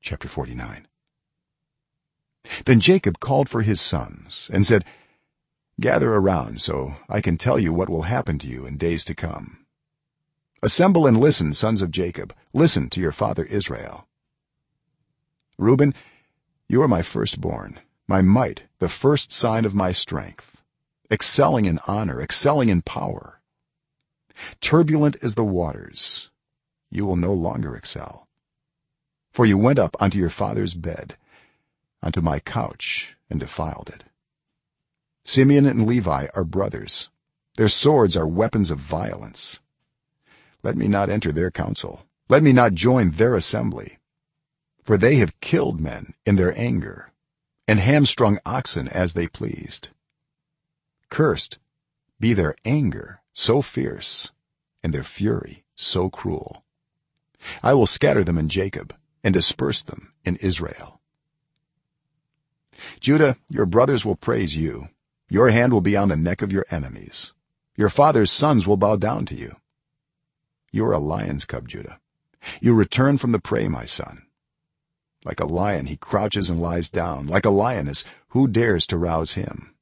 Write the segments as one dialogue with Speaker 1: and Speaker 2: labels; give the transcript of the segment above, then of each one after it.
Speaker 1: chapter 49 then jacob called for his sons and said gather around so i can tell you what will happen to you in days to come. Assemble and listen sons of jacob. Listen to your father israel. Reuben you are my firstborn my might the first sign of my strength excelling in honor excelling in power. Turbulent as the waters you will no longer excel for you went up unto your father's bed unto my couch and defiled it. Simeon and levi are brothers. Their swords are weapons of violence. Let me not enter their council. Let me not join their assembly. For they have killed men in their anger and hamstrung oxen as they pleased. Cursed be their anger so fierce and their fury so cruel. I will scatter them in jacob and disperse them in israel. Judah your brothers will praise you. Your hand will be on the neck of your enemies. Your father's sons will bow down to you. You are a lion's cub judah. You return from the prey my son. Like a lion he crouches and lies down. Like a lioness who dares to rouse him?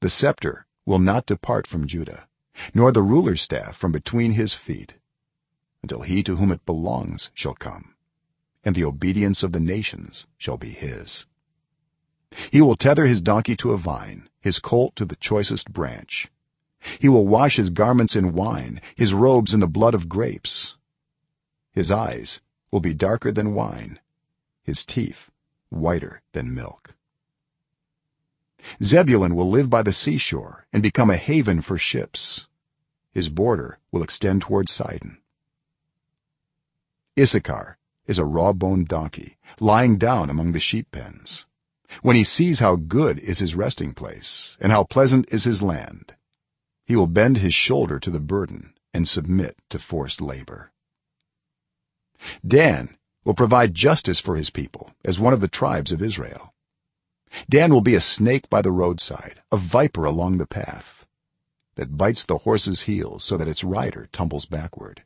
Speaker 1: The scepter will not depart from judah nor the ruler's staff from between his feet until he to whom it belongs shall come and the obedience of the nations shall be his. He will tether his donkey to a vine his colt to the choicest branch. He will wash his garments in wine his robes in the blood of grapes. His eyes will be darker than wine his teeth whiter than milk. Zebulun will live by the seashore and become a haven for ships. His border will extend toward sidon. Issachar is a raw-boned donkey lying down among the sheep pens. When he sees how good is his resting place and how pleasant is his land he will bend his shoulder to the burden and submit to forced labor. Dan will provide justice for his people as one of the tribes of israel. Dan will be a snake by the roadside a viper along the path that bites the horse's heels so that its rider tumbles backward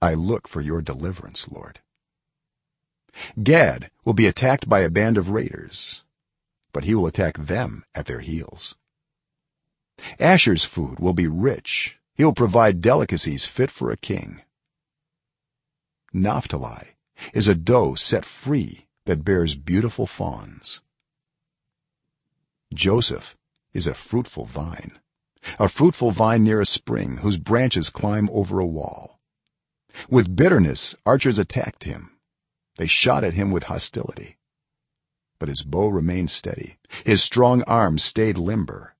Speaker 1: i look for your deliverance lord. Gad will be attacked by a band of raiders but he will attack them at their heels. Asher's food will be rich. He will provide delicacies fit for a king. Naphtali is a doe set free that bears beautiful fawns. Joseph is a fruitful vine a fruitful vine near a spring whose branches climb over a wall with bitterness archers attacked him. They shot at him with hostility. But his bow remained steady. His strong arm stayed limber.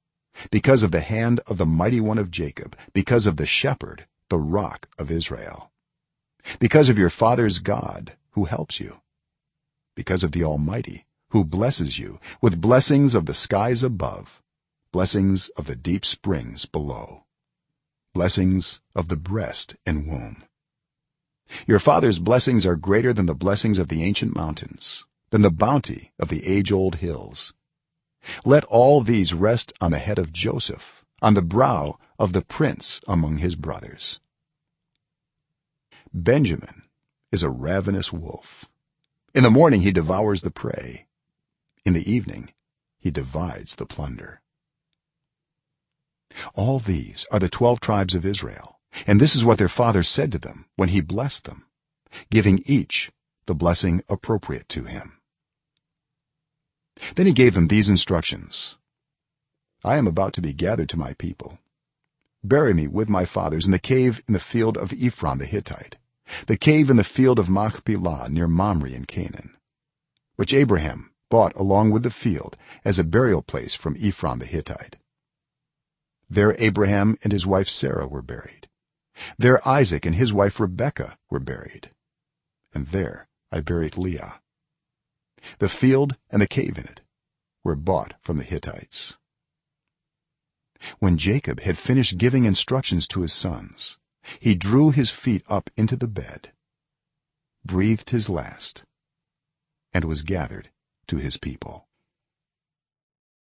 Speaker 1: Because of the hand of the mighty one of jacob because of the shepherd the rock of israel. Because of your father's god who helps you. Because of the almighty who blesses you with blessings of the skies above blessings of the deep springs below blessings of the breast and womb your father's blessings are greater than the blessings of the ancient mountains than the bounty of the age-old hills. Let all these rest on the head of joseph on the brow of the prince among his brothers. Benjamin is a ravenous wolf. In the morning he devours the prey. In the evening he divides the plunder. All these are the 12 tribes of israel and this is what their father said to them when he blessed them giving each the blessing appropriate to him. Then he gave them these instructions. I am about to be gathered to my people. Bury me with my fathers in the cave in the field of ephron the hittite the cave in the field of machpelah near mamre in canaan which abraham bought along with the field as a burial place from ephron the hittite. There abraham and his wife sarah were buried there isaac and his wife rebekah were buried and there i buried leah. The field and the cave in it were bought from the hittites. When jacob had finished giving instructions to his sons he drew his feet up into the bed breathed his last and was gathered to his people